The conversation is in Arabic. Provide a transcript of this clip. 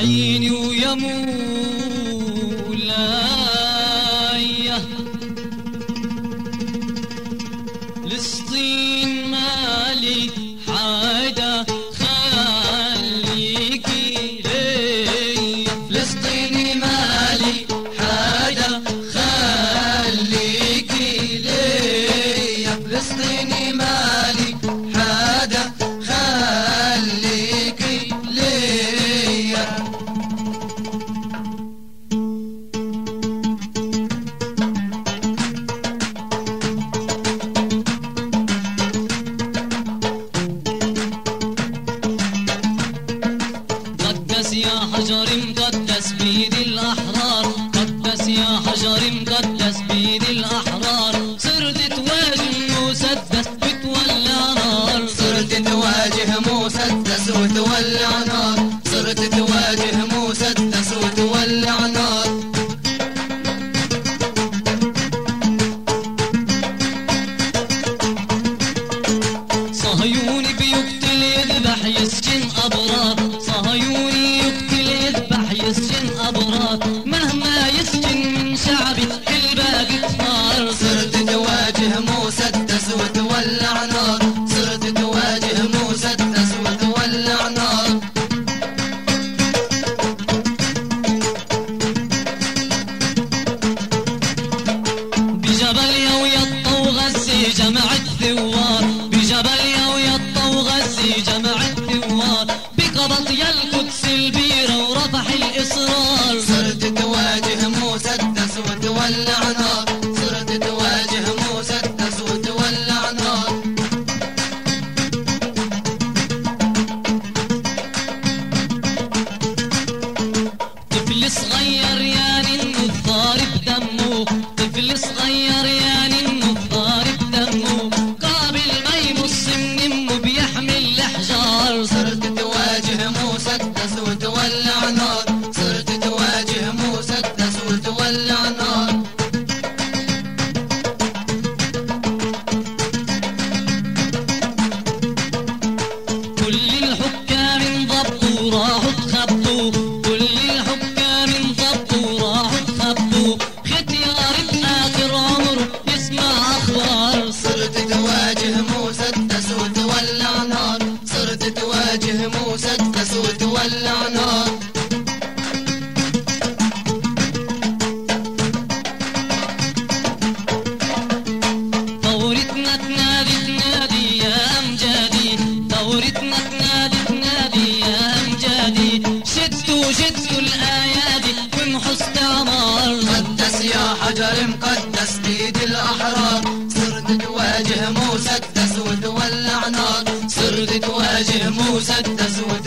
عيني مولاي فلسطين قدس يا حجر مقدس بيد الأحرار قدس يا حجر مقدس بيد الأحرار. صرت تواجه مسدس بتولع نار. صرت تواجه مسدس وتولع نار. صرت تواجه مسدس وتولع نار. صهيوني بيقتل يذبح يسجن أبرار. صغير يا وتولع نار ثورتنا تنادي تنادي يا أمجادي ثورتنا تنادي تنادي يا أمجادي شدوا شدوا الأيادي وامحوا استعمار قدس يا حجر مقدس بيد الأحرار صرت تواجه مسدس وتولع نار صرت تواجه مسدس وتولع